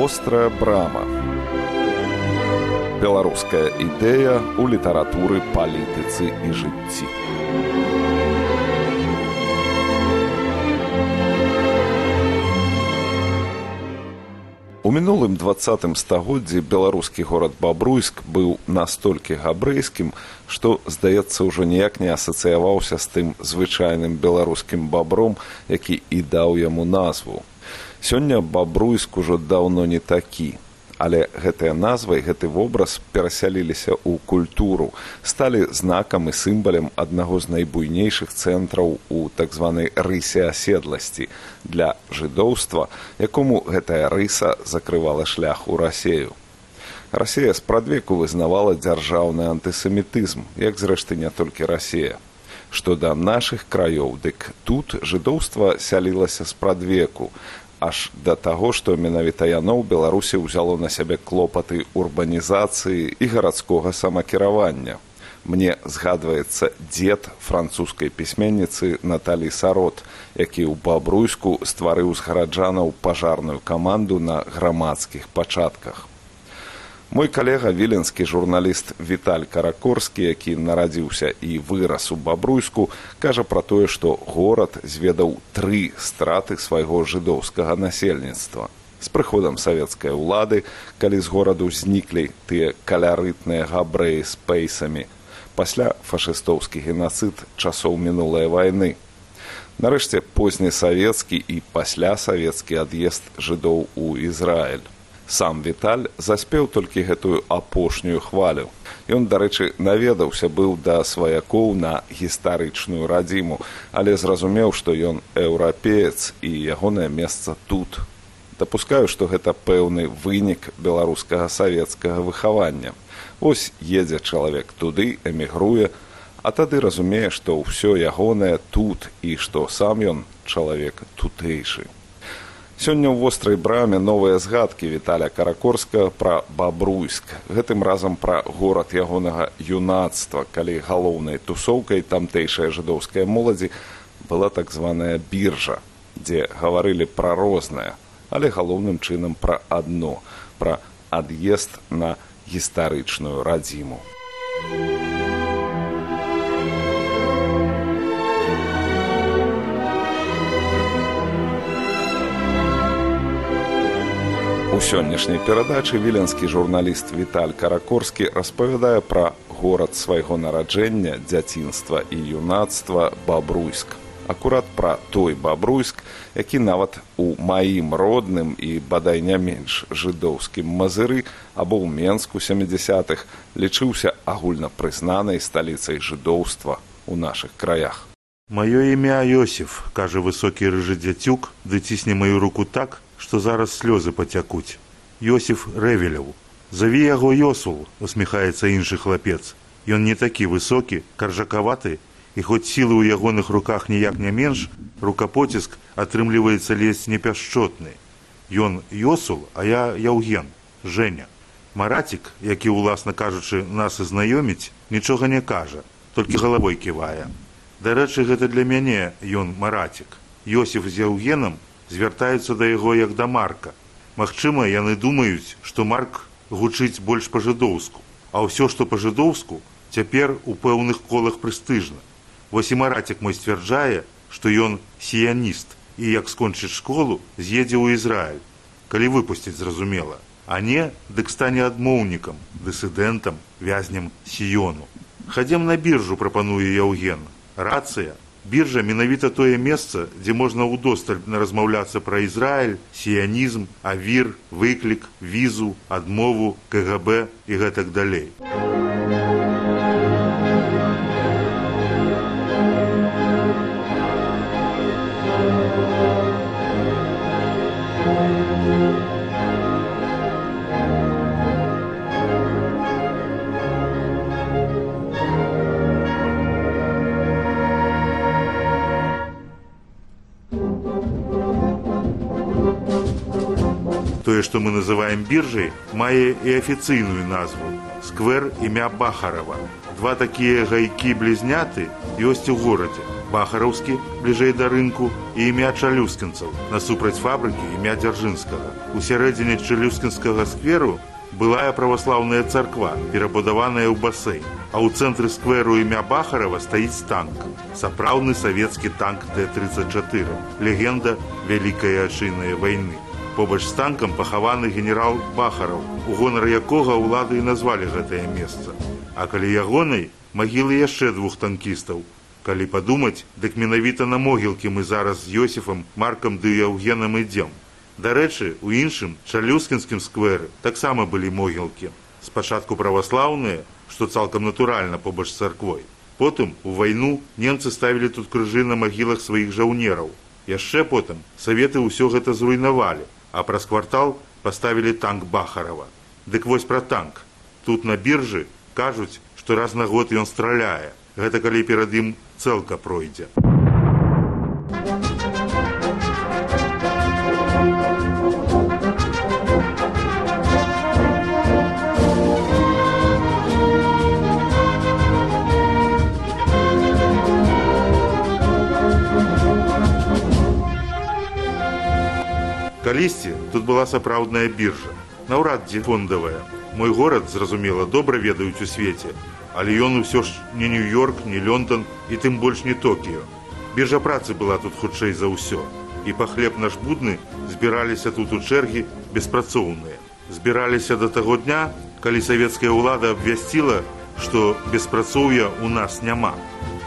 вострая брама беларуская ідэя ў літаратуры палітыцы і жыцці У мінулым двадцатым стагоддзі беларускі горад бабруйск быў настолькі габрэйскім, што, здаецца, ўжо ніяк не асацыяваўся з тым звычайным беларускім бабром, які і даў яму назву. Сёння бабруйск ужо даўно не такі. Але гэтыя назвай гэты вобраз перасяліліся ў культуру сталі знакам і сімбалем аднаго з найбуйнейшых цэнтраў у так званай рысе аседласці для жыдоўства якому гэтая рыса закрывала шлях у рассею. Расія спрадвеку вызнавала дзяржаўны антысемітызм як зрэшты не толькі рассея. Што да нашых краёў дык тут жыдоўства сялілася спрадвеку аж да таго што менавіта яно ў беларусі ўзяло на сябе клопаты урбанізацыі і гарадскога самакіравання. Мне згадваецца дзед французскай пісьменніцы наталі сарот які ў бабруйску стварыў з гараджанаў пажарную каманду на грамадскіх пачатках Мой калега віленскі журналіст Віталь Каракорскі, які нарадзіўся і вырас у бабруйску, кажа пра тое, што горад зведаў тры страты свайго жыдоўскага насельніцтва. З прыходам савецкай улады, калі з гораду зніклі тыя калярытныя габрэі з пейсамі, пасля фашыстоўскі генацыд часоў мінулай вайны. Нарэшце позні савецкі і пасля савецкі ад'езд жыдоў у Ізраіль сам віталь заспеў толькі гэтую апошнюю хвалю. Ён дарэчы наведаўся быў да сваякоў на гістарычную радзіму але зразумеў што ён еўрапеец і ягонае месца тут. Дапускаю што гэта пэўны вынік беларускага савецкага выхавання. Ось едзе чалавек туды эмігруе а тады разумее што ўсё ягонае тут і што сам ён чалавек тутэйшы Сёння ў вострай браме новыя згадкі Віталя Каракорска пра Бабруйск. Гэтым разам пра горад ягонага юнацтва, калі галоўнай тусоўкай тамтэйшая жыдоўская моладзі была так званая біржа, дзе гаварылі пра рознае, але галоўным чынам пра адно, пра ад'езд на гістарычную радзіму. Сённяшняй перадачы віленскі журналіст Віталь Каракорскі распавядае пра горад свайго нараджэння, дзяцінства і юнацтва Бабруйск. Акурат пра той Бабруйск, які нават у маім родным і бадай не менш жыдоўскім мазыры або ў Менску 70-х лічыўся агульна прызнанай сталіцай жыдоўства ў нашых краях. Маё імя Йосиф, кажа высокі рыжы дзяцюк, ды цісне маю руку так, што зараз слёзы пацякуць. Йосиф рэвеляў. Заві яго Йосул, усміхаецца іншы хлапец. Ён не такі высокі, каржакаваты, і хоць сілы ў ягоных руках ніяк не менш, рукапоціск атрымліваецца лезь непяшчотны. Ён Йосул, а я Яўген, Жэня. Марацік, які уласна кажучы нас і знаёміць, нічога не кажа, толькі галавой ківае. Дарэчы, гэта для мяне ён марацік. Йосиф з Яўгенам звяртаюцца да яго як да марка. Магчыма, яны думаюць, што марк гучыць больш па-жыдоўску, а ўсё, што па-жыдоўску, цяпер у пэўных колах прэстыжна. Вось і марацік мой сцвярджае, што ён сіяніст і як скончыць школу, з'едзе ў Ізраіль, калі выпусціць зразумела, а не дык стане адмоўнікам, дысідэнтам, вязням сіёну. Хадзем на біржу прапануе Яўген. Рацыя Біржа менавіта тое месца, дзе можна ўдосталь размаўляцца пра Ізраіль, сіянізм, авір, выклік, візу, адмову, КГБ і гэтак далей. Тое, што мы называем біржай, мае і афіцыйную назву сквер імя Бахарова. Два такія гайкі блізняты ёсць у горадзе. бахараўскі бліжэй да рынку і імя чалюскінцаў насупраць фабрыкі імя дзяржынскага у сярэдзіне чалюскінскага скверу былая праваслаўная царква перабудаваная ў басейн а ў цэнтры скверу імя бахарова стаіць танк сапраўдны савецкі танк д-34 легенда вялікай айчыннай вайны побач з танкам пахаваны генерал бахараў у гонар якога ўлады і назвалі гэтае месца а калі ягонай магілы яшчэ двух танкістаў калі падумаць дык менавіта на могілкі мы зараз з ёсіфам маркам ды яўгенам ідзем Дарэчы, у іншым чалюскінскім скверы таксама былі могілкі. Спачатку праваслаўныя, што цалкам натуральна побач з царквой. Потым у вайну немцы ставілі тут крыжы на магілах сваіх жаўнераў. Яшчэ потым саветы ўсё гэта зруйнавалі, а праз квартал паставілі танк Бахарова. Дык вось пра танк. Тут на біржы кажуць, што раз на год ён страляе. Гэта калі перад ім цэлка пройдзе. Тут была сапраўдная біржа. Наўрад дзе фондавая. Мой горад, зразумела, добра ведаюць у свеце, але ён усё ж не Нью-Йорк, не Лондон і тым больш не Токіё. Біржа працы была тут хутчэй за ўсё. І па хлеб наш будны збіраліся тут у чэргі беспрацоўныя. Збіраліся да таго дня, калі савецкая ўлада абвясціла, што беспрацоўя ў нас няма.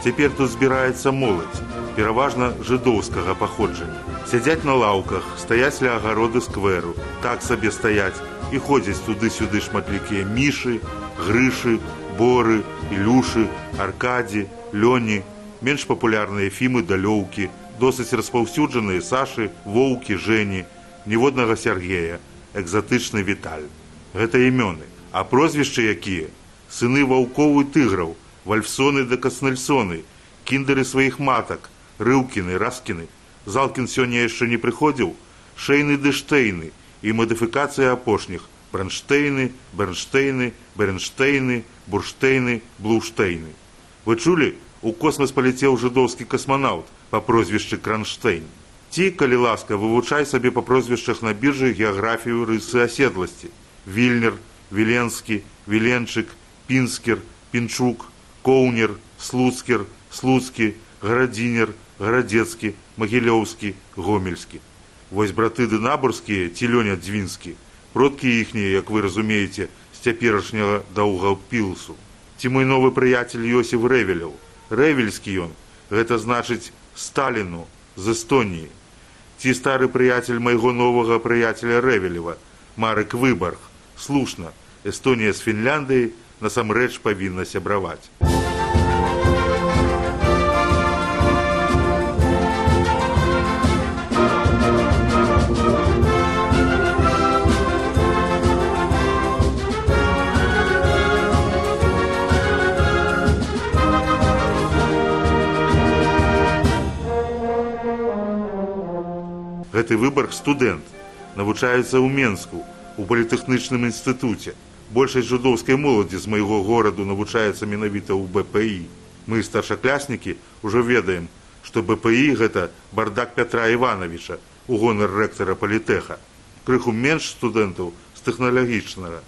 Цяпер тут збіраецца моладзь, пераважна жыдоўскага паходжання. Сядзяць на лаўках, стаяць ля агароды скверу, так сабе стаяць і ходзяць туды-сюды шматлікія мішы, грышы, боры, ілюшы, аркадзі, лёні, менш папулярныя фімы далёўкі, досыць распаўсюджаныя сашы, воўкі, жэні, ніводнага Сергея, экзатычны віталь. Гэта імёны, а прозвішчы якія: сыны ваўковы тыграў, вальфсоны да каснельсоны, кіндеры сваіх матак, рыўкіны, раскіны, Залкін сёння яшчэ не прыходзіў, шэйны дэштейны і мадыфікацыя апошніх бранштейны, бернштейны, бернштейны, бурштейны, блуштейны. Вы чулі, у космас паляцеў жыдоўскі касманаўт па прозвішчы кранштейн. Ці, калі ласка, вывучай сабе па прозвішчах на біржы геаграфію рысы аседласці. Вільнер, Віленскі, Віленчык, Пінскер, Пінчук, Коўнер, Слуцкер, Слуцкі, Гарадзінер, гарадзецкі магілёўскі гомельскі. Вось браты дынабурскія ці лёня дзвінскі. Продкі іхнія як вы разумееце з цяперашняга даўга пілсу. Ці мой новы прыяцель ёсіф рэвеляў рэвельскі ён. Гэта значыць сталіну з эстоніі. Ці стары прыяцель майго новага прыяцеля рэвелева? Марык выбарг слушна. Эстонія з фінляндыі насамрэч павінна сябраваць. Гэты выбар студэнт навучаецца ў менску у палітэхнічным інстытуце большасць жудоўскай моладзі з майго гораду навучаецца менавіта ў бпі. Мы старшакляснікі ўжо ведаем што бпі гэта бардак пятра ивановича у гонар рэктара палітэха. Крыху менш студэнтаў з тэхналагічнага.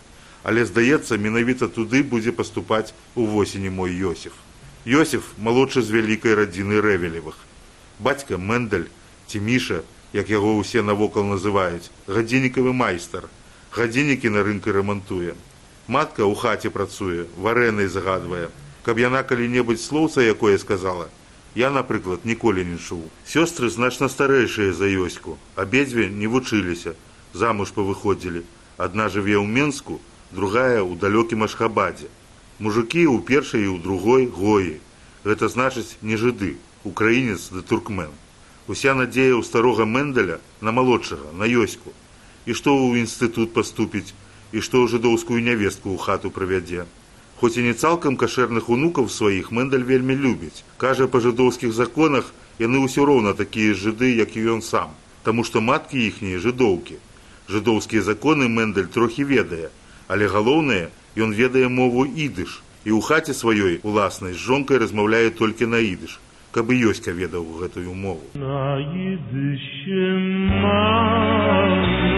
Але здаецца менавіта туды будзе паступаць у восені мой ёсиф ёсиф малодшы з вялікай радзіны рэвелевых бацька мэндель ці міша як яго ўсе навокал называюць гадзіннікавы майстар гадзіннікі на рынку рамантуе. Матка ў хаце працуе варэнай загадвае. Каб яна калі-небудзь слоўца якое сказала я напрыклад ніколі не чуў сёстры значна старэйшыя за ёську абедзве не вучыліся замуж павыходзілі. Адна жыве ў менску другая ў далёкім ашхабадзе. Мужикі ў першай і ў другой гоі. Гэта значыць не жыды украінец да туркмен. Уся надзея ў старога Мэндаля на малодшага, на ёську. І што ў інстытут паступіць, і што жыдоўскую нявестку ў хату правядзе. Хоць і не цалкам кашэрных унукаў сваіх Мэндаль вельмі любіць. Кажа, па жыдоўскіх законах яны ўсё роўна такія жыды, як і ён сам. Таму што маткі іхнія жыдоўкі. Жыдоўскія законы Мэндаль трохі ведае, але галоўнае, ён ведае мову ідыш і ў хаце сваёй уласнай з жонкай размаўляе толькі на ідыш каб і ёська ведаў гэтую мову. Na jüdischen Namen,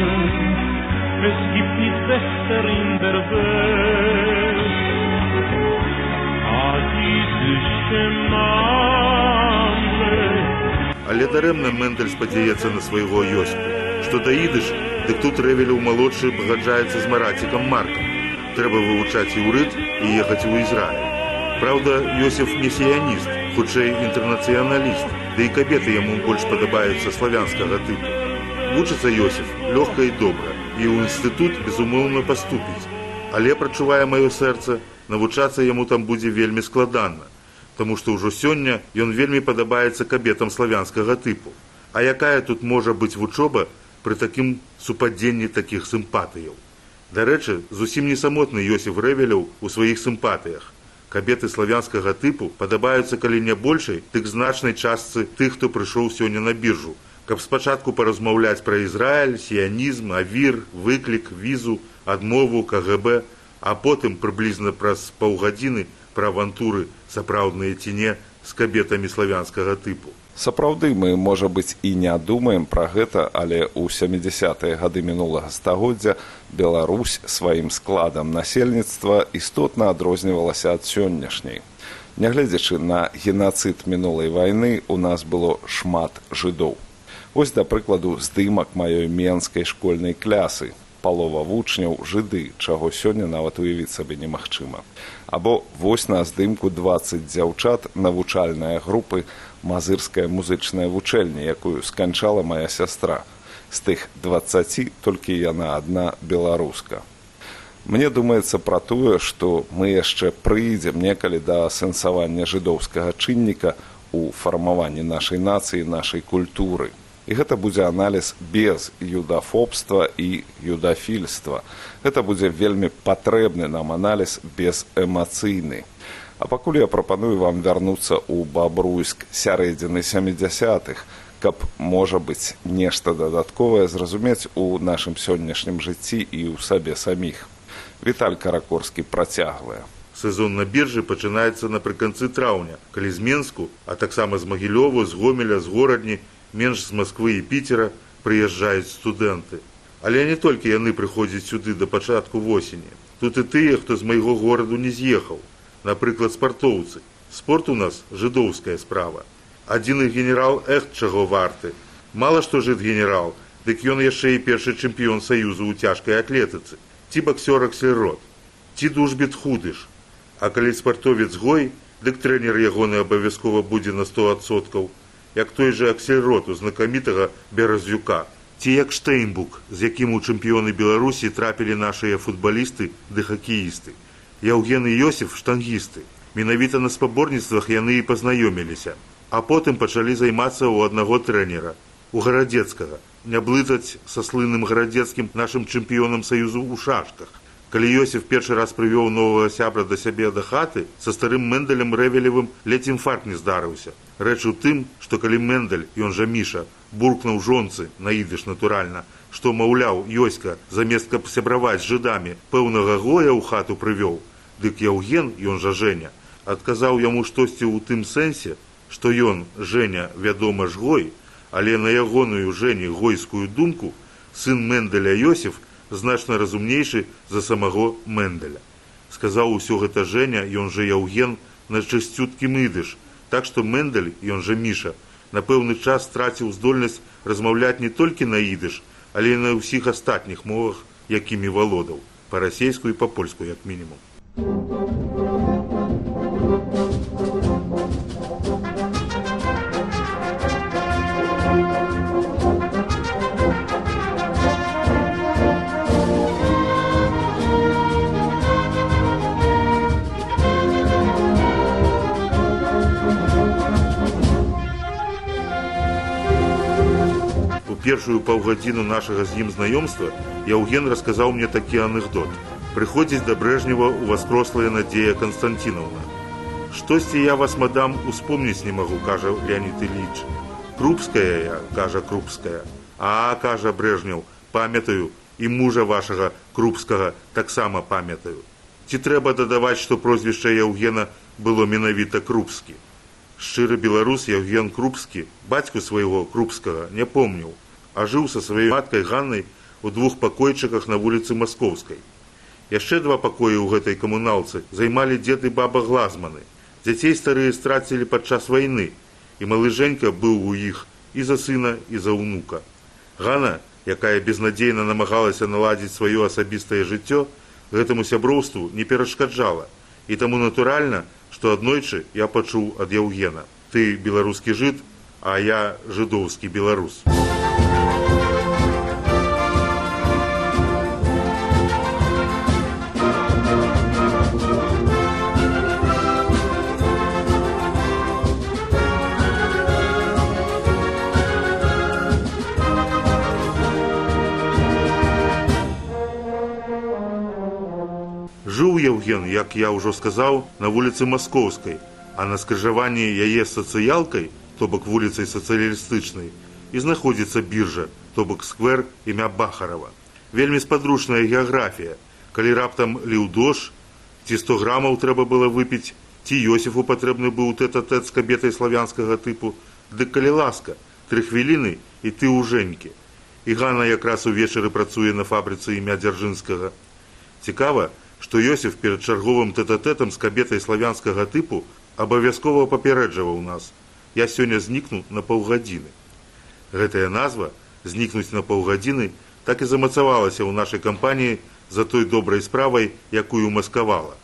es gibt nicht besser in der Welt. A jüdische Namen, Але дарэмна Мендэль спадзяецца на свайго ёску. Што да ідыш, дык тут рэвелю малодшы пагаджаецца з марацікам Маркам. Трэба вывучаць іўрыт і ехаць у Ізраіль. Праўда, Йосиф не сіяніст, хутчэй інтэрнацыяналіст, ды і кабеты яму больш падабаюцца славянскага тыпу. Вучыцца Йосиф лёгка і добра, і ў інстытут безумоўна паступіць. Але прачувае маё сэрца, навучацца яму там будзе вельмі складана, Таму што ўжо сёння ён вельмі падабаецца кабетам славянскага тыпу. А якая тут можа быць вучоба пры такім супадзенні такіх сімпатыяў? Дарэчы, зусім не самотны Йосиф Рэвеляў у сваіх сімпатыях. Кабеты славянскага тыпу падабаюцца калі не большай, дык значнай частцы тых, хто прыйшоў сёння на біржу, каб спачатку паразмаўляць пра Ізраіль, сіянізм, авір, выклік, візу, адмову, КГБ, а потым прыблізна праз паўгадзіны пра авантуры сапраўдныя ці не з кабетамі славянскага тыпу. Сапраўды мы, можа быць, і не думаем пра гэта, але ў 70-е гады мінулага стагоддзя Беларусь сваім складам насельніцтва істотна адрознівалася ад сённяшняй. Нягледзячы на генацыд мінулай вайны, у нас было шмат жыдоў. Вось, да прыкладу, здымак маёй менскай школьнай клясы. Палова вучняў жыды, чаго сёння нават уявіць сабе немагчыма. Або вось на здымку 20 дзяўчат навучальныя групы мазырская музычная вучэльня, якую сканчала моя сястра. З тых 20 толькі яна адна беларуска. Мне думаецца пра тое, што мы яшчэ прыйдзем некалі да сэнсавання жыдоўскага чынніка ў фармаванні нашай нацыі, нашай культуры. І гэта будзе аналіз без юдафобства і юдафільства. Гэта будзе вельмі патрэбны нам аналіз безэмацыйны. А пакуль я прапаную вам вярнуцца ў бабруйск сярэдзіны 70-х, каб можа быць нешта дадатковае зразумець у нашым сённяшнім жыцці і ў сабе саміх. Віталь каракорскі працягвае. Сезон на біржы пачынаецца напрыканцы траўня, калі з Менску, а таксама з Магілёву, з Гомеля, з горадні, менш з Масквы і Піцера прыязджаюць студэнты. Але не толькі яны прыходзяць сюды да пачатку восені. Тут і тыя, хто з майго гораду не з'ехаў. Напрыклад, спартоўцы. Спорт у нас жыдоўская справа. Адзіны генерал эхт чаго варты. Мала што жыт генерал, дык ён яшчэ і першы чэмпіён саюзу ў цяжкай атлетыцы. Ці баксёр аксельрод, ці дужбіт худыш. А калі спартовец гой, дык трэнер ягоны абавязкова будзе на 100соткаў, як той жа аксельрод у знакамітага беразвюка. Ці як Штейнбук, з якім у чэмпіёны Беларусі трапілі нашыя футбалісты ды хакеісты. Яўген і Йосиф штангісты. Менавіта на спаборніцтвах яны і пазнаёміліся, а потым пачалі займацца ў аднаго трэнера, у гарадзецкага, не блытаць са слынным гарадзецкім нашым чэмпіёнам саюзу ў шашках. Калі Йосиф першы раз прывёў новага сябра да сябе да хаты, са старым Мендалем рэвелевым ледзь інфаркт не здарыўся. Рэч у тым, што калі Мендаль, ён жа міша, буркнуў жонцы, наідыш натуральна, што, маўляў, ёська, замест каб сябраваць з жыдамі, пэўнага гоя ў хату прывёў, дык Яўген, ён жа Жэня, адказаў яму штосьці ў тым сэнсе, што ён, Жэня, вядома ж гой, але на ягоную Жэні гойскую думку сын Мендаля Йосиф значна разумнейшы за самого Мендаля. Сказаў усё гэта Жэня, ён жа Яўген на чысцюткім ідыш, так што Мендаль, ён жа міша, на пэўны час страціў здольнасць размаўляць не толькі на ідыш, але і на ўсіх астатніх мовах, якімі валодаў, па-расейску і па-польску як мінімум. Першую паўгадзіну нашага з ім знаёмства Яўген расказаў мне такі анекдот. Прыходзіць да Брэжнева ў васкрослая Надзея Канстанціновна. Штосьці я вас, мадам, успомніць не магу, кажа Леонид Ильич. Крупская я, кажа Крупская. А, кажа Брэжнеў, памятаю, і мужа вашага Крупскага таксама памятаю. Ці трэба дадаваць, што прозвішча Яўгена было менавіта Крупскі. Шчыры беларус Евген Крупскі бацьку свайго крупскага не помніў, а жыў са сваёй маткай Ганнай у двух пакойчыках на вуліцы Маскоўскай. Яшчэ два пакоі ў гэтай камуналцы займалі дзед і баба глазманы. Дзяцей старыя страцілі падчас вайны, і малы Жэнька быў у іх і за сына і за ўнука. Гана, якая безнадзейна намагалася наладзіць сваё асабістае жыццё, гэтаму сяброўству не перашкаджала. І таму натуральна, што аднойчы я пачуў ад Яўгена: ты беларускі жыд, а я жыдоўскі беларус. Жыў Евген, як я ўжо сказаў, на вуліцы Маскоўскай, а на скрыжаванні яе сацыялкай, то бок вуліцай сацыялістычнай, і знаходзіцца біржа, то бок сквер імя Бахарова. Вельмі спадручная геаграфія. Калі раптам ліў дождж, ці 100 грамаў трэба было выпіць, ці Йосіфу патрэбны быў тэт-тэт з кабетай славянскага тыпу, дык калі ласка, тры хвіліны і ты ў жэнькі. І Ганна якраз увечары працуе на фабрыцы імя дзяржынскага. Цікава, што Йосиф перад чарговым тэт-тэтам з кабетай славянскага тыпу абавязкова папярэджваў нас. Я сёння знікну на паўгадзіны. Гэтая назва знікнуць на паўгадзіны так і замацавалася ў нашай кампаніі за той добрай справай, якую маскавала.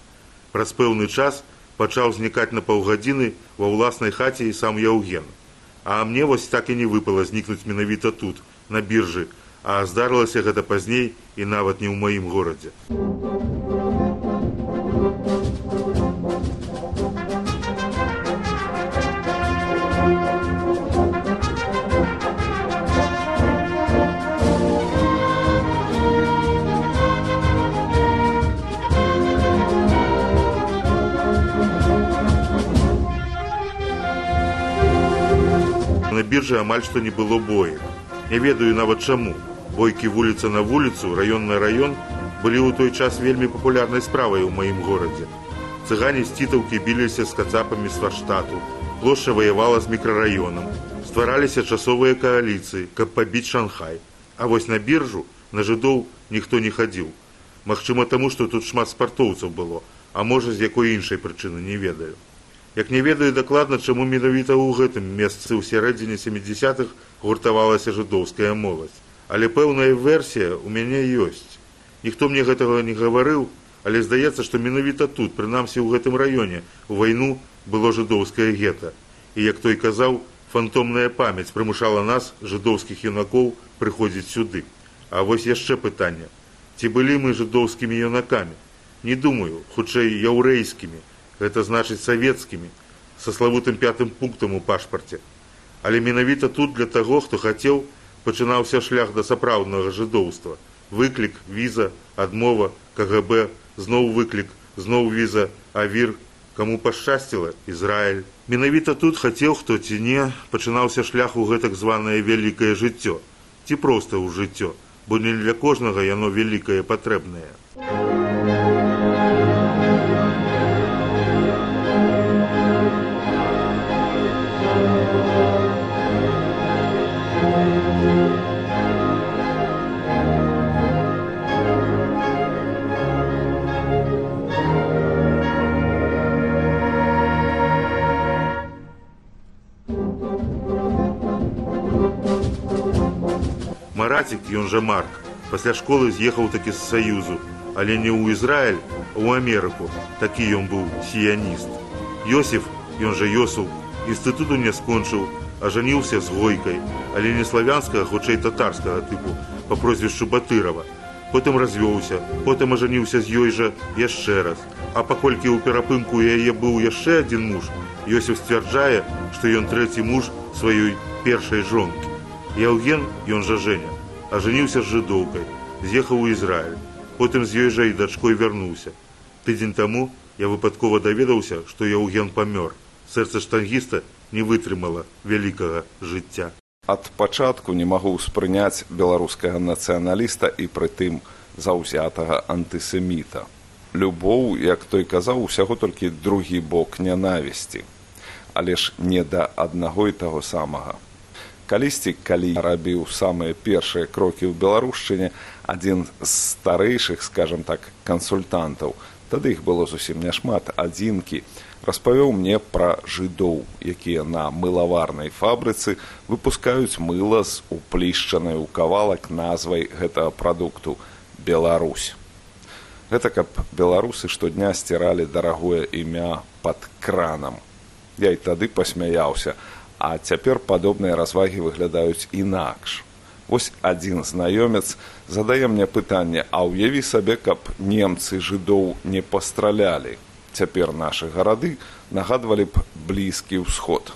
Праз пэўны час пачаў знікаць на паўгадзіны ва ўласнай хаце і сам Яўген. А мне вось так і не выпала знікнуць менавіта тут, на біржы, а здарылася гэта пазней і нават не ў маім горадзе. Біржы амаль што не было боек. Не ведаю нават чаму. Бойкі вуліца на вуліцу, раён на раён былі ў той час вельмі папулярнай справай у маім горадзе. Цыгане з цітаўкі біліся з кацапамі з фарштату. Плошча ваявала з мікрараёнам. Ствараліся часовыя кааліцыі, каб пабіць шанхай. А вось на біржу на жыдоў ніхто не хадзіў. Магчыма таму, што тут шмат спартоўцаў было, а можа з якой іншай прычыны не ведаю. Як не ведаю дакладна, чаму менавіта ў гэтым месцы ў сярэдзіне 70-х гуртавалася жыдоўская моладзь. Але пэўная версія ў мяне ёсць. Ніхто мне гэтага не гаварыў, але здаецца, што менавіта тут, прынамсі ў гэтым раёне, у вайну было жыдоўскае гета. І як той казаў, фантомная памяць прымушала нас, жыдоўскіх юнакоў, прыходзіць сюды. А вось яшчэ пытанне. Ці былі мы жыдоўскімі юнакамі? Не думаю, хутчэй яўрэйскімі, гэта значыць савецкімі са славутым пятым пунктам у пашпарце але менавіта тут для таго хто хацеў пачынаўся шлях да сапраўднага жыдоўства. Выклік віза адмова кгб зноў выклік зноў віза авір каму пашчасціла ізраиль менавіта тут хацеў хто ці не пачынаўся шлях у гэтак званае вялікае жыццё. Ці проста ў жыццё бо не для кожнага яно вялікае патрэбнае ён жа Марк, пасля школы з'ехаў такі з саюзу, але не ў Ізраіль, ў Амерыку. Такі ён быў сіяніст. Йосиф, ён жа Йосул, інстытуту не скончыў, а жаніўся з гойкай, але не славянскага, хутчэй татарскага тыпу па прозвішчу Батырова. Потым развёўся, потым ажаніўся з ёй жа яшчэ раз. А паколькі ў перапынку у яе быў яшчэ адзін муж, Йосиф сцвярджае, што ён трэці муж сваёй першай жонкі. Яўген, ён жа Женя, ажаніўся з жыдоўкай, з'ехаў у Ізраіль, потым з ёй жа і дачкой вярнуўся. Тыдзень таму я выпадкова даведаўся, што Яўген памёр. Сэрца штангіста не вытрымала вялікага жыцця. Ад пачатку не магу ўспрыняць беларускага нацыяналіста і прытым заўзятага антысеміта. Любоў, як той казаў, усяго толькі другі бок нянавісці. але ж не да аднаго і таго самага. Калісьці, калі рабіў самыя першыя крокі ў беларушчыне, адзін з старэйшых, скажем так, кансультантаў, тады іх было зусім няшмат адзінкі, распавёў мне пра жыдоў, якія на мылаварнай фабрыцы выпускаюць мыла з уплішчанай у кавалак назвай гэтага прадукту Беларусь. Гэта каб беларусы штодня сціралі дарагое імя пад кранам. Я і тады пасмяяўся, а цяпер падобныя развагі выглядаюць інакш. Вось адзін знаёмец задае мне пытанне, а ўяві сабе, каб немцы жыдоў не пастралялі. Цяпер нашы гарады нагадвалі б блізкі ўсход.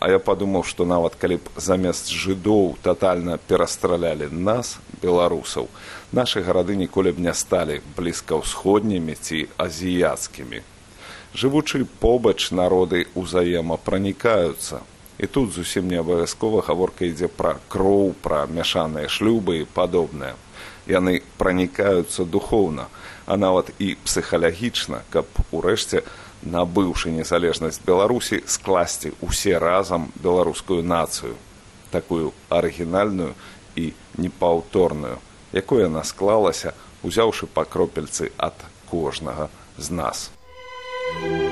А я падумаў, што нават калі б замест жыдоў татальна перастралялі нас, беларусаў, нашы гарады ніколі б не сталі блізкаўсходнімі ці азіяцкімі. Жывучы побач народы ўзаемапранікаюцца. І тут зусім не абавязкова гаворка ідзе пра кроў, пра мяшаныя шлюбы і падобнае. Яны пранікаюцца духоўна, а нават і псіхалагічна, каб урэшце, набыўшы незалежнасць Беларусі, скласці ўсе разам беларускую нацыю, такую арыгінальную і непаўторную, якой яна склалася, узяўшы па кропельцы ад кожнага з нас. thank you